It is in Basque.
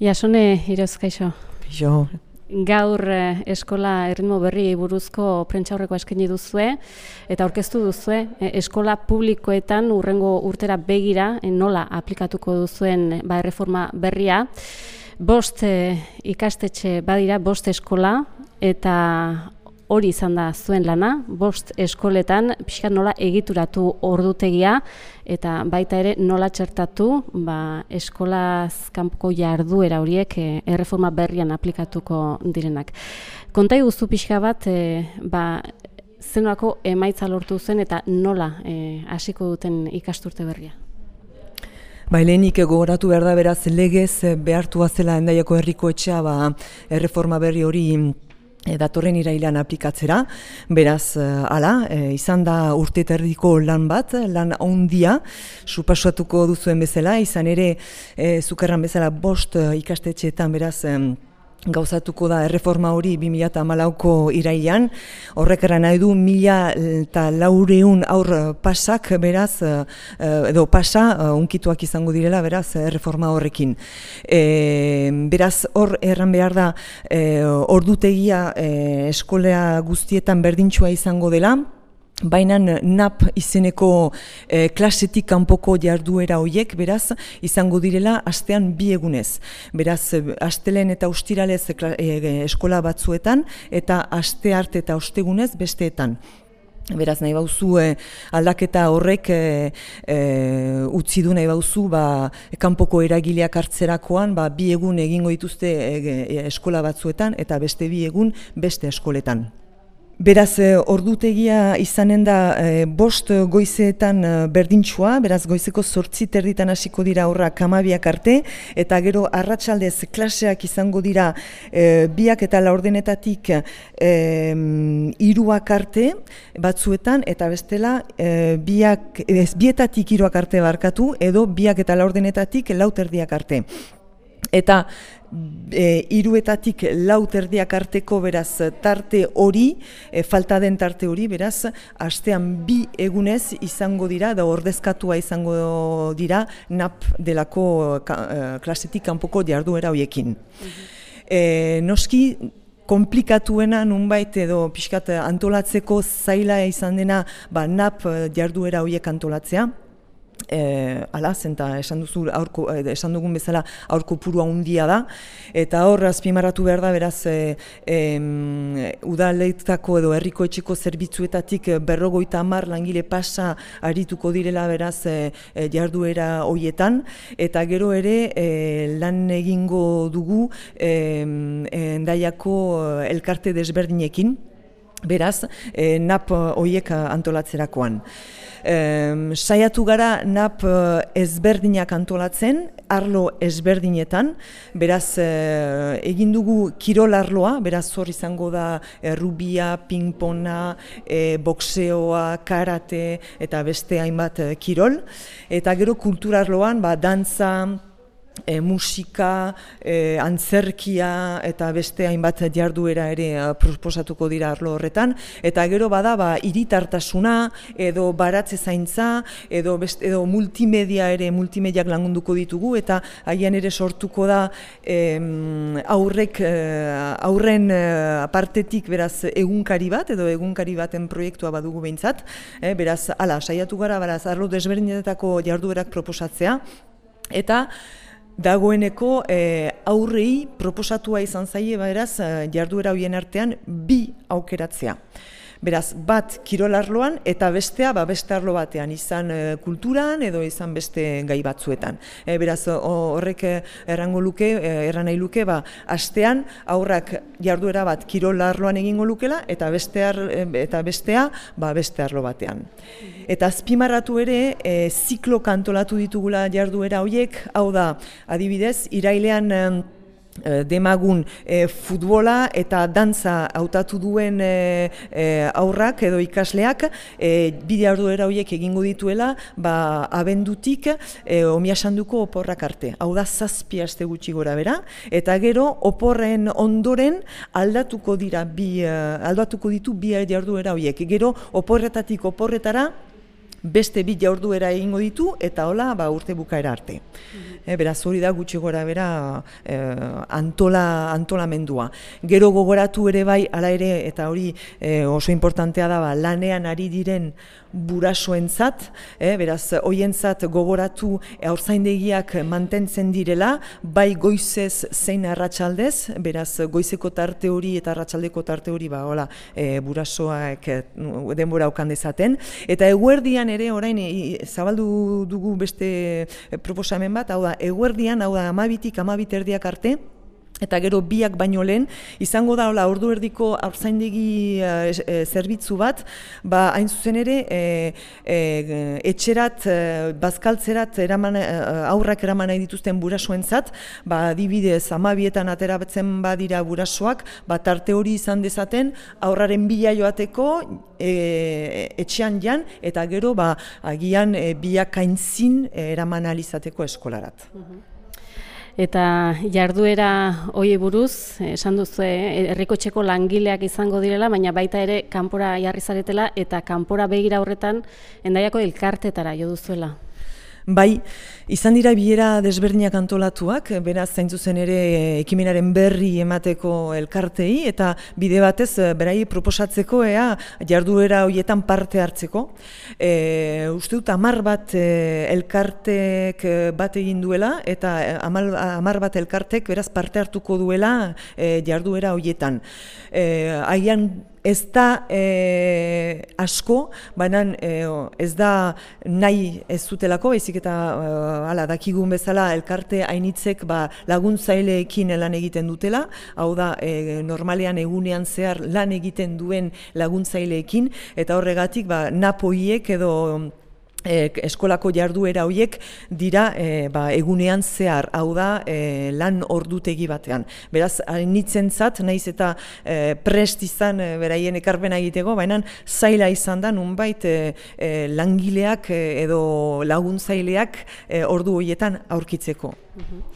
Jasone, iroz, kaixo. Jo. Gaur eh, eskola erritmo berri buruzko prentxaurreko eskaini duzue eta aurkeztu duzue eh, eskola publikoetan urrengo urtera begira eh, nola aplikatuko duzuen ba, erreforma berria. Bost eh, ikastetxe badira, bost eskola eta hori izan da zuen lana, bost eskoletan pixka nola egituratu ordutegia eta baita ere nola txertatu ba, eskolaz kanpoko jarduera horiek e, erreforma berrian aplikatuko direnak. Kontai guztu pixka bat, e, ba, zenolako emaitza lortu zen eta nola e, hasiko duten ikasturte berria? Ba, lehenik gogoratu behar da beraz legez behartua zela endaiako herriko etxea ba, erreforma berri hori e, datorren irailan aplikatzera, beraz, e, ala, e, izan da urte terdiko lan bat, lan ondia, supasuatuko duzuen bezala, izan ere, e, zukerran bezala bost ikastetxeetan, beraz, gauzatuko da erreforma hori 2008ko irailan, horrek eran nahi du mila eta laureun aur pasak beraz, eh, edo pasa, eh, unkituak izango direla beraz erreforma horrekin. E, beraz hor erran behar da e, ordutegia e, eskolea guztietan berdintxua izango dela, Baina NAP izeneko e, klasetik kanpoko jarduera hoiek beraz izango direla astean bi egunez. Beraz, astelen eta ustiralez e, eskola batzuetan eta aste arte eta ostegunez besteetan. Beraz, nahi bauzu e, aldaketa horrek e, e, utzi du nahi bauzu ba, kanpoko eragileak hartzerakoan ba, bi egun egingo dituzte eskola batzuetan eta beste bi egun beste eskoletan. Beraz, eh, ordutegia izanen da e, bost goizeetan e, berdintxua, beraz goizeko sortzi terditan hasiko dira horra kamabiak arte, eta gero arratsaldez klaseak izango dira biak eta laurdenetatik e, iruak arte batzuetan, eta bestela biak, ez, bietatik iruak arte barkatu, edo biak eta laurdenetatik lauterdiak arte. Eta e, iruetatik lau terdiak arteko beraz tarte hori, e, falta den tarte hori, beraz, astean bi egunez izango dira, da ordezkatua izango dira, nap delako ka, e, klasetik kanpoko jarduera horiekin. Mhm. E, noski, komplikatuena nunbait edo pixkat antolatzeko zaila izan dena ba, nap jarduera horiek antolatzea, e, ala, zenta esan, duzu, aurko, e, esan dugun bezala aurko purua handia da, eta hor azpimarratu behar da, beraz, e, e, udaleitako edo herriko etxeko zerbitzuetatik berrogoita hamar langile pasa arituko direla, beraz, e, e, jarduera hoietan, eta gero ere e, lan egingo dugu e, endaiako elkarte desberdinekin, beraz, e, nap hoiek antolatzerakoan. E, saiatu gara nap eh, ezberdinak antolatzen, arlo ezberdinetan, beraz e, egin dugu kirol arloa, beraz hor izango da e, rubia, pingpona, e, boxeoa, karate eta beste hainbat kirol, eta gero kulturarloan ba, dantza, e, musika, e, antzerkia eta beste hainbat jarduera ere eh, proposatuko dira arlo horretan. Eta gero bada ba hiritartasuna edo baratze zaintza edo beste, edo multimedia ere multimediak lagunduko ditugu. Eta haian ere sortuko da e, aurrek aurren apartetik beraz egunkari bat edo egunkari baten proiektua badugu behintzat. E, beraz hala saiatu gara beraz arlo desberdinetako jarduerak proposatzea. Eta dagoeneko e, aurrei proposatua izan zaie beraz eh, jarduera hoien artean bi aukeratzea. Beraz, bat kirolarloan eta bestea ba, beste arlo batean, izan e, kulturan edo izan beste gai batzuetan. E, beraz, horrek errango luke, erran nahi luke, ba, astean aurrak jarduera bat kirolarloan egingo lukela eta, beste eta bestea ba, beste arlo batean. Eta azpimarratu ere, e, ziklo kantolatu ditugula jarduera horiek, hau da, adibidez, irailean Eh, demagun e, futbola eta dantza hautatu duen e, aurrak edo ikasleak e, bide arduera horiek egingo dituela ba, abendutik e, omiasanduko oporrak arte. Hau da zazpi aste gutxi gora bera eta gero oporren ondoren aldatuko dira bi, aldatuko ditu bi jarduera horiek. Gero oporretatik oporretara beste bi jaurduera egingo ditu eta hola ba, urte bukaera arte. E, beraz hori da gutxi gora bera e, antola, antolamendua. Gero gogoratu ere bai, ala ere, eta hori e, oso importantea da, ba, lanean ari diren burasoentzat, e, beraz hoientzat gogoratu aurzaindegiak mantentzen direla, bai goizez zein arratsaldez, beraz goizeko tarte hori eta arratsaldeko tarte hori ba hola, e, burasoak e, denbora okan dezaten eta eguerdian ere orain zabaldu dugu beste proposamen bat, hau da eguerdian, hau da 12tik 12 erdiak arte eta gero biak baino lehen, izango da hola ordu erdiko aurzaindegi e, zerbitzu bat, ba hain zuzen ere e, e, etxerat, e, bazkaltzerat eraman, aurrak eraman nahi dituzten burasoentzat, ba adibidez amabietan ateratzen badira burasoak, ba tarte hori izan dezaten aurraren bila joateko e, etxean jan, eta gero ba agian e, biak aintzin eraman alizateko eskolarat. Mhm. Eta jarduera hoi buruz, esan duzu, herriko txeko langileak izango direla, baina baita ere kanpora jarri zaretela eta kanpora begira horretan endaiako elkartetara jo duzuela. Bai, izan dira biera desberdinak antolatuak, beraz zain zuzen ere ekimenaren berri emateko elkartei, eta bide batez berai proposatzeko ea jarduera horietan parte hartzeko. E, uste dut amar bat e, elkartek bat egin duela, eta amar bat elkartek beraz parte hartuko duela e, jarduera horietan. E, Aian ez da e, asko, baina e, ez da nahi ez zutelako, ezik eta e, ala, dakigun bezala elkarte hainitzek ba, laguntzaileekin lan egiten dutela, hau da e, normalean egunean zehar lan egiten duen laguntzaileekin, eta horregatik ba, napoiek edo E, eskolako jarduera horiek dira e, ba, egunean zehar, hau da e, lan ordutegi batean. Beraz, nitzen zat, nahiz eta e, prest izan e, beraien ekarpena egiteko, baina zaila izan da, nunbait e, e, langileak edo laguntzaileak e, ordu horietan aurkitzeko. Mhm.